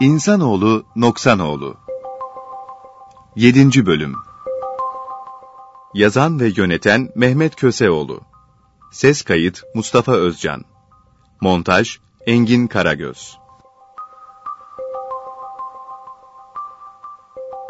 İnsanoğlu Noksanoğlu 7. Bölüm Yazan ve yöneten Mehmet Köseoğlu Ses kayıt Mustafa Özcan Montaj Engin Karagöz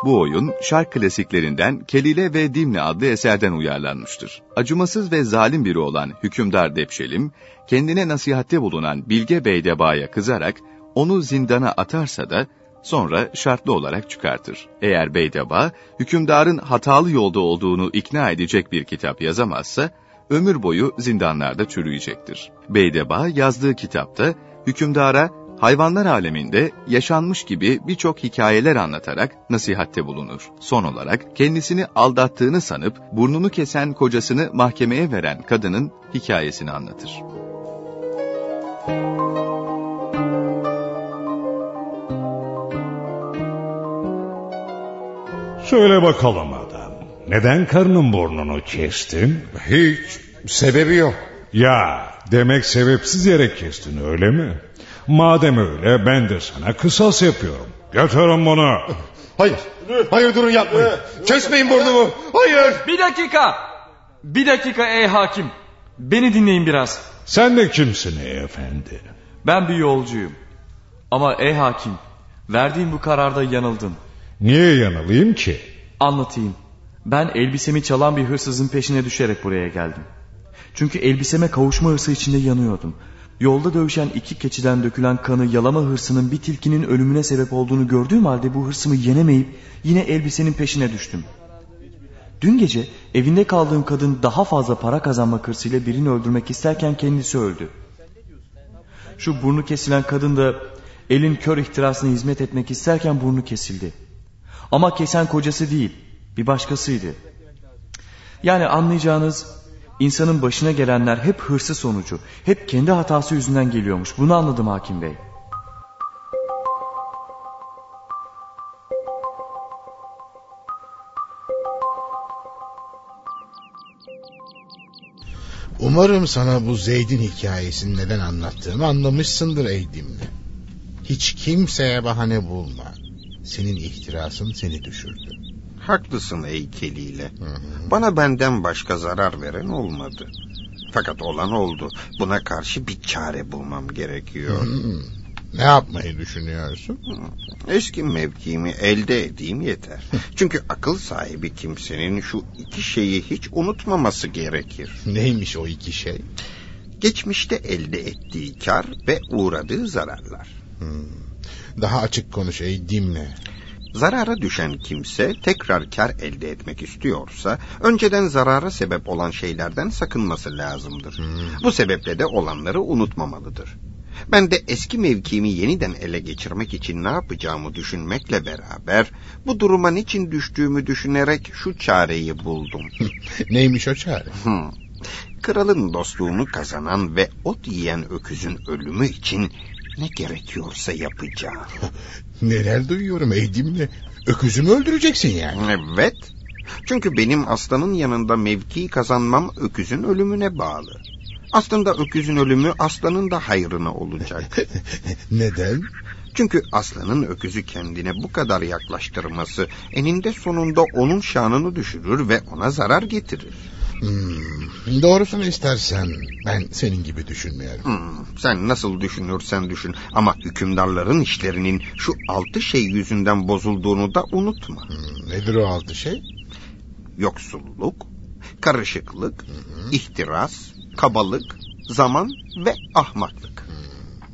Bu oyun şark klasiklerinden Kelile ve Dimne adlı eserden uyarlanmıştır. Acımasız ve zalim biri olan hükümdar Depşelim, kendine nasihatte bulunan Bilge Beydeba'ya kızarak onu zindana atarsa da sonra şartlı olarak çıkartır. Eğer Beydeba, hükümdarın hatalı yolda olduğunu ikna edecek bir kitap yazamazsa, ömür boyu zindanlarda çürüyecektir. Beydeba yazdığı kitapta hükümdara hayvanlar aleminde yaşanmış gibi birçok hikayeler anlatarak nasihatte bulunur. Son olarak kendisini aldattığını sanıp burnunu kesen kocasını mahkemeye veren kadının hikayesini anlatır. Söyle bakalım adam. Neden karnın burnunu kestin? Hiç sebebi yok. Ya demek sebepsiz yere kestin öyle mi? Madem öyle ben de sana kısas yapıyorum. Götürün bunu. Hayır. Hayır durun yapmayın. Kesmeyin burnumu. Hayır. Bir dakika. Bir dakika ey hakim. Beni dinleyin biraz. Sen de kimsin ey efendi? Ben bir yolcuyum. Ama ey hakim, verdiğin bu kararda yanıldın. Niye yanılayım ki? Anlatayım. Ben elbisemi çalan bir hırsızın peşine düşerek buraya geldim. Çünkü elbiseme kavuşma hırsı içinde yanıyordum. Yolda dövüşen iki keçiden dökülen kanı yalama hırsının bir tilkinin ölümüne sebep olduğunu gördüğüm halde bu hırsımı yenemeyip yine elbisenin peşine düştüm. Dün gece evinde kaldığım kadın daha fazla para kazanmak hırsıyla birini öldürmek isterken kendisi öldü. Şu burnu kesilen kadın da elin kör ihtirasına hizmet etmek isterken burnu kesildi. Ama kesen kocası değil, bir başkasıydı. Yani anlayacağınız insanın başına gelenler hep hırsı sonucu, hep kendi hatası yüzünden geliyormuş. Bunu anladım hakim bey. Umarım sana bu Zeyd'in hikayesini neden anlattığımı anlamışsındır ey Dimli. Hiç kimseye bahane bulma. Senin ihtirasın seni düşürdü. Haklısın ey Keliyle. Bana benden başka zarar veren olmadı. Fakat olan oldu. Buna karşı bir çare bulmam gerekiyor. Hmm. Ne yapmayı düşünüyorsun? Eski mevkimi elde edeyim yeter. Çünkü akıl sahibi kimsenin şu iki şeyi hiç unutmaması gerekir. Neymiş o iki şey? Geçmişte elde ettiği kar ve uğradığı zararlar. Hmm. Daha açık konuş ey Dimle. Zarara düşen kimse tekrar kar elde etmek istiyorsa önceden zarara sebep olan şeylerden sakınması lazımdır. Hmm. Bu sebeple de olanları unutmamalıdır. Ben de eski mevkimi yeniden ele geçirmek için ne yapacağımı düşünmekle beraber bu duruma niçin düştüğümü düşünerek şu çareyi buldum. Neymiş o çare? Hmm. Kralın dostluğunu kazanan ve ot yiyen öküzün ölümü için ne gerekiyorsa yapacağım. Neler duyuyorum ey Dimle? Öküzümü öldüreceksin yani. Evet. Çünkü benim aslanın yanında mevki kazanmam öküzün ölümüne bağlı. Aslında öküzün ölümü aslanın da hayrına olacak. Neden? Çünkü aslanın öküzü kendine bu kadar yaklaştırması eninde sonunda onun şanını düşürür ve ona zarar getirir. Hmm, doğrusunu istersen ben senin gibi düşünmüyorum. Hmm, sen nasıl düşünürsen düşün ama hükümdarların işlerinin şu altı şey yüzünden bozulduğunu da unutma. Hmm, nedir o altı şey? Yoksulluk, karışıklık, hı. ihtiras, kabalık, zaman ve ahmaklık. Hmm.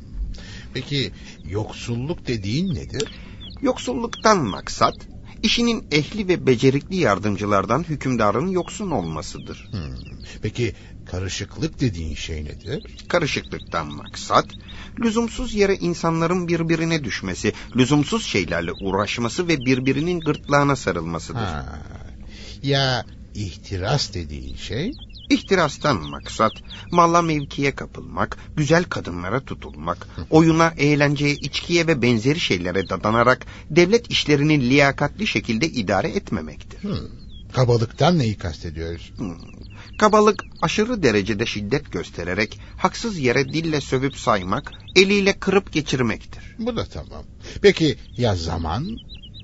Peki yoksulluk dediğin nedir? Yoksulluktan maksat işinin ehli ve becerikli yardımcılardan hükümdarın yoksun olmasıdır. Hmm. Peki karışıklık dediğin şey nedir? Karışıklıktan maksat lüzumsuz yere insanların birbirine düşmesi, lüzumsuz şeylerle uğraşması ve birbirinin gırtlağına sarılmasıdır. Ha. Ya ihtiras dediğin şey? İhtirastan maksat malla mevkiye kapılmak, güzel kadınlara tutulmak, oyuna, eğlenceye, içkiye ve benzeri şeylere dadanarak devlet işlerini liyakatli şekilde idare etmemektir. Hmm. Kabalıktan neyi kastediyoruz? Hmm. Kabalık aşırı derecede şiddet göstererek haksız yere dille sövüp saymak, eliyle kırıp geçirmektir. Bu da tamam. Peki ya zaman?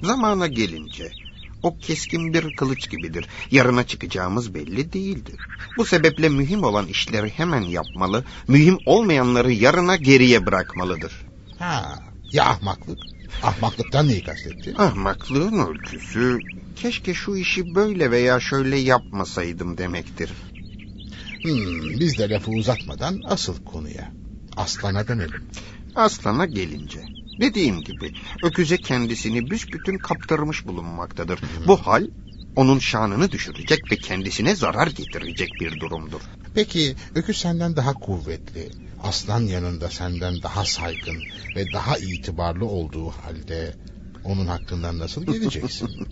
Zamana gelince o keskin bir kılıç gibidir. Yarına çıkacağımız belli değildir. Bu sebeple mühim olan işleri hemen yapmalı, mühim olmayanları yarına geriye bırakmalıdır. Ha, ya ahmaklık? Ahmaklıktan neyi kastetti? Ahmaklığın ölçüsü keşke şu işi böyle veya şöyle yapmasaydım demektir. Hmm, biz de lafı uzatmadan asıl konuya. Aslana dönelim. Aslana gelince. Dediğim gibi öküze kendisini büsbütün kaptırmış bulunmaktadır. Bu hal onun şanını düşürecek ve kendisine zarar getirecek bir durumdur. Peki öküz senden daha kuvvetli, aslan yanında senden daha saygın ve daha itibarlı olduğu halde onun hakkından nasıl geleceksin?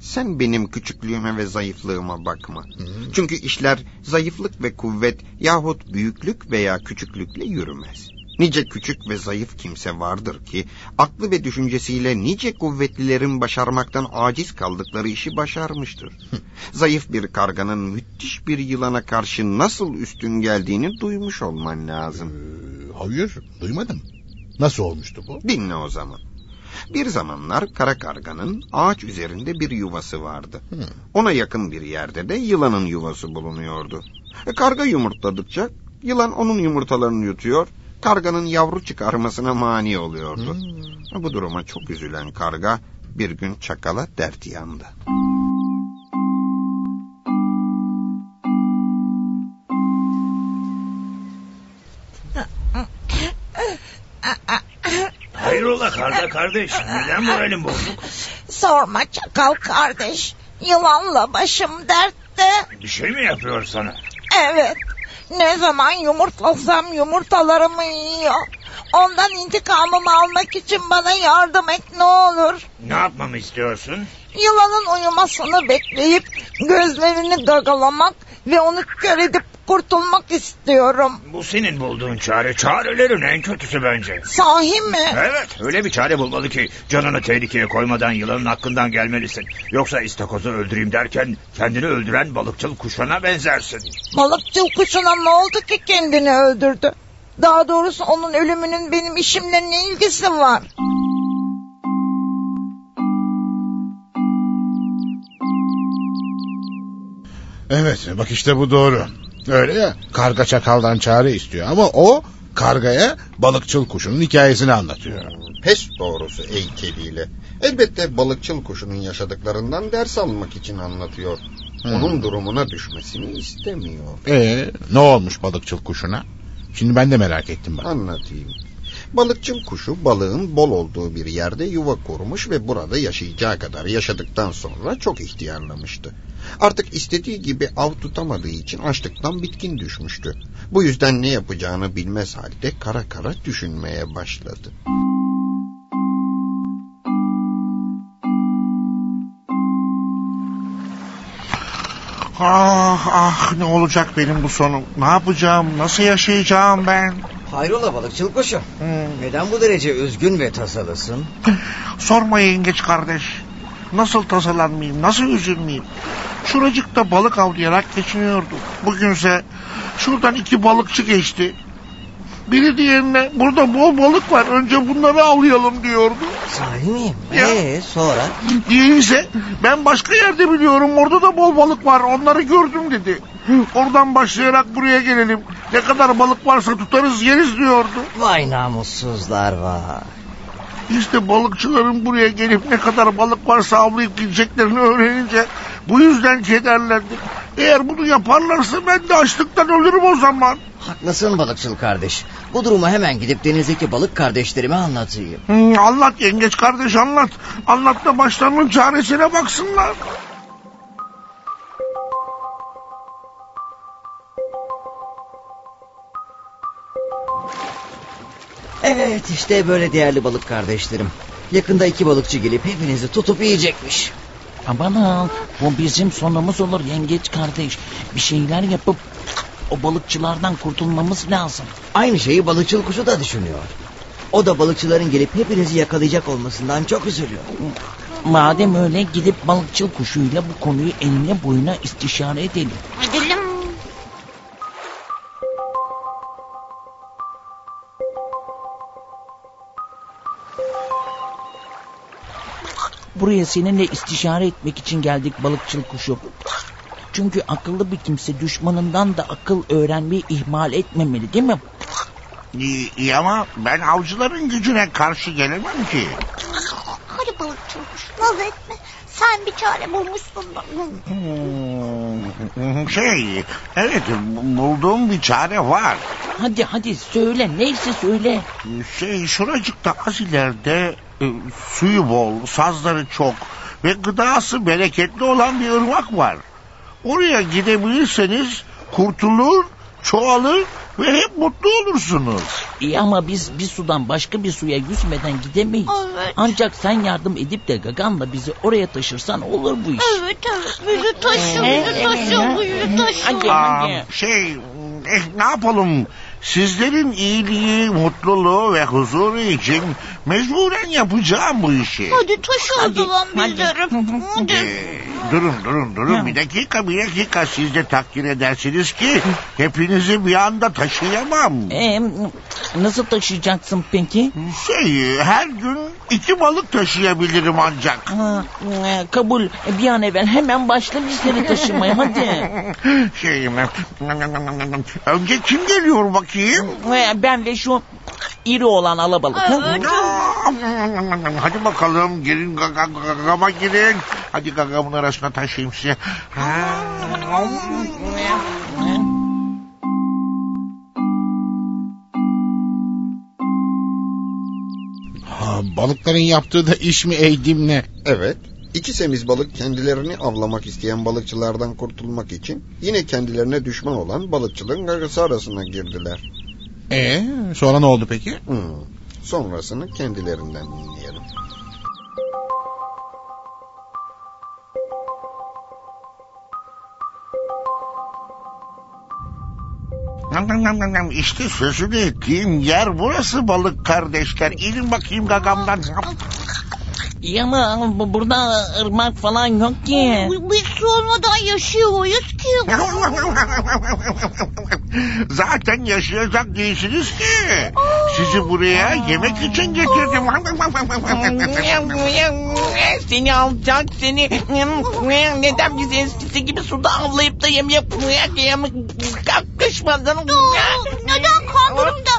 Sen benim küçüklüğüme ve zayıflığıma bakma. Çünkü işler zayıflık ve kuvvet yahut büyüklük veya küçüklükle yürümez. Nice küçük ve zayıf kimse vardır ki aklı ve düşüncesiyle nice kuvvetlilerin başarmaktan aciz kaldıkları işi başarmıştır. zayıf bir karganın müthiş bir yılana karşı nasıl üstün geldiğini duymuş olman lazım. Ee, hayır, duymadım. Nasıl olmuştu bu? Dinle o zaman. Bir zamanlar kara karganın ağaç üzerinde bir yuvası vardı. Ona yakın bir yerde de yılanın yuvası bulunuyordu. E, karga yumurtladıkça yılan onun yumurtalarını yutuyor, karganın yavru çıkarmasına mani oluyordu. Hmm. Bu duruma çok üzülen karga bir gün çakala dert yandı. Hayrola karga kardeş neden moralin bozuk? Sorma çakal kardeş. Yılanla başım dertte. Bir şey mi yapıyor sana? Evet. Ne zaman yumurtlasam yumurtalarımı yiyor. Ondan intikamımı almak için bana yardım et ne olur. Ne yapmamı istiyorsun? Yılanın uyumasını bekleyip gözlerini gagalamak ve onu kör edip kurtulmak istiyorum. Bu senin bulduğun çare. Çarelerin en kötüsü bence. Sahi mi? Evet öyle bir çare bulmalı ki canını tehlikeye koymadan yılanın hakkından gelmelisin. Yoksa istakozu öldüreyim derken kendini öldüren balıkçıl kuşuna benzersin. Balıkçıl kuşuna ne oldu ki kendini öldürdü? Daha doğrusu onun ölümünün benim işimle ne ilgisi var? Evet, bak işte bu doğru. Öyle ya, karga çakaldan çare istiyor ama o kargaya balıkçıl kuşunun hikayesini anlatıyor. Pes doğrusu eykeliyle. Elbette balıkçıl kuşunun yaşadıklarından ders almak için anlatıyor. Onun durumuna düşmesini istemiyor. Ee, ne olmuş balıkçıl kuşuna? Şimdi ben de merak ettim bak. Anlatayım. Balıkçıl kuşu balığın bol olduğu bir yerde yuva kurmuş ve burada yaşayacağı kadar yaşadıktan sonra çok ihtiyarlamıştı. Artık istediği gibi av tutamadığı için açlıktan bitkin düşmüştü. Bu yüzden ne yapacağını bilmez halde kara kara düşünmeye başladı. Ah ah ne olacak benim bu sonum? Ne yapacağım? Nasıl yaşayacağım ben? Hayrola balıkçılık kuşu? Neden bu derece üzgün ve tasalısın? Sorma yengeç kardeş. Nasıl tasalanmayayım? Nasıl üzülmeyeyim? Şuracıkta balık avlayarak geçiniyordum. Bugünse şuradan iki balıkçı geçti. Biri diğerine burada bol balık var önce bunları avlayalım diyordu. Sahi miyim? Ya. Ee sonra? Diğeri ise ben başka yerde biliyorum orada da bol balık var onları gördüm dedi. Oradan başlayarak buraya gelelim. Ne kadar balık varsa tutarız yeriz diyordu. Vay namussuzlar var. İşte balıkçıların buraya gelip ne kadar balık varsa avlayıp gideceklerini öğrenince bu yüzden kederlendim. Eğer bunu yaparlarsa ben de açlıktan ölürüm o zaman. Haklısın balıkçıl kardeş. Bu durumu hemen gidip denizdeki balık kardeşlerime anlatayım. Hmm, anlat yengeç kardeş anlat. Anlat da başlarının çaresine baksınlar. Evet işte böyle değerli balık kardeşlerim. Yakında iki balıkçı gelip hepinizi tutup yiyecekmiş. Aman ha, bu bizim sonumuz olur yengeç kardeş. Bir şeyler yapıp o balıkçılardan kurtulmamız lazım. Aynı şeyi balıkçıl kuşu da düşünüyor. O da balıkçıların gelip hepinizi yakalayacak olmasından çok üzülüyor. Madem öyle gidip balıkçıl kuşuyla bu konuyu eline boyuna istişare edelim. Edelim. Buraya seninle istişare etmek için geldik balıkçıl kuşu. Çünkü akıllı bir kimse düşmanından da akıl öğrenmeyi ihmal etmemeli değil mi? İyi, iyi ama ben avcıların gücüne karşı gelemem ki. Hadi balıkçı kuş naz etme. Sen bir çare bulmuşsundur. Hmm, Şey, evet bulduğum bir çare var. Hadi hadi söyle neyse söyle. Şey, şuracıkta az ileride e, suyu bol, sazları çok ve gıdası bereketli olan bir ırmak var. Oraya gidebilirseniz kurtulur, çoğalır ve hep mutlu olursunuz. İyi ama biz bir sudan başka bir suya yüzmeden gidemeyiz. Evet. Ancak sen yardım edip de Gagan'la bizi oraya taşırsan olur bu iş. Evet evet bizi taşı bizi taşı bizi taşı. Hadi Aa, hadi. şey, eh, ne yapalım? Sizlerin iyiliği, mutluluğu ve huzuru için mecburen yapacağım bu işi. Hadi taşı o zaman hadi. bizleri. Hadi. Ee, durun durun durun bir dakika bir dakika siz de takdir edersiniz ki hepinizi bir anda taşıyamam. Ee, nasıl taşıyacaksın peki? Şey her gün iki balık taşıyabilirim ancak. Ha, e, kabul. Bir an evvel hemen başla bizleri taşımaya hadi. Şey önce kim geliyor bakayım? Ee, Ben ve şu iri olan alabalık. Hadi bakalım girin gaga- gagama girin. Hadi gagamın arasına taşıyayım size. Balıkların yaptığı da iş mi eğdimle? Evet. İki semiz balık kendilerini avlamak isteyen balıkçılardan kurtulmak için yine kendilerine düşman olan balıkçılığın gagası arasına girdiler. Ee, sonra ne oldu peki? Hmm. Sonrasını kendilerinden dinleyelim. İşte sözünü ettiğim yer burası balık kardeşler. İnin bakayım gagamdan. İyi ama bu- burada ırmak falan yok ki. Biz su olmadan yaşıyoruz ki. Zaten yaşayacak değilsiniz ki. Sizi buraya yemek için getirdim. Seni alacak seni. Neden bizi eskisi gibi suda avlayıp da yem yapmaya kalkışmadın? Neden kandırıp da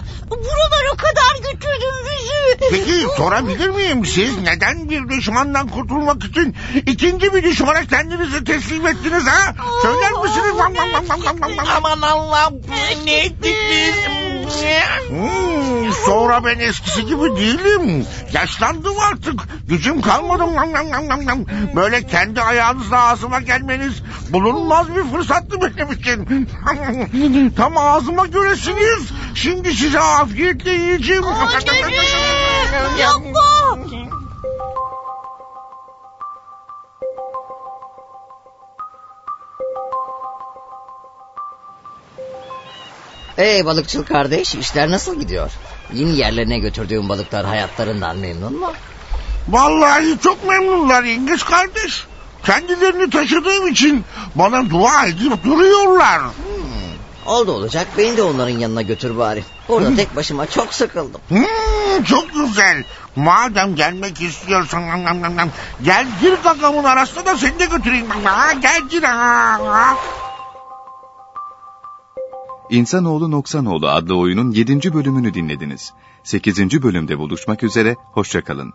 buralara kadar götürdün bizi? Peki sorabilir miyim? Siz neden bir düşmandan kurtulmak için ikinci bir düşmana kendinizi teslim ettiniz ha? Söyler misiniz? Aman Allah'ım ne ettik biz? Hmm, sonra ben eskisi gibi değilim. Yaşlandım artık. Gücüm kalmadı. Böyle kendi ayağınızla ağzıma gelmeniz bulunmaz bir fırsattı benim için. Tam ağzıma göresiniz. Şimdi size afiyetle yiyeceğim. Yapma. Ey balıkçıl kardeş işler nasıl gidiyor? Yeni yerlerine götürdüğün balıklar hayatlarından memnun mu? Vallahi çok memnunlar İngiliz kardeş. Kendilerini taşıdığım için bana dua edip duruyorlar. Oldu olacak beni de onların yanına götür bari. Burada tek başıma çok sıkıldım. Hmm, çok güzel. Madem gelmek istiyorsan gel gir gagamın arasına da seni de götüreyim. Ha, gel gir. Ha. İnsanoğlu Noksanoğlu adlı oyunun 7. bölümünü dinlediniz. 8. bölümde buluşmak üzere, hoşçakalın.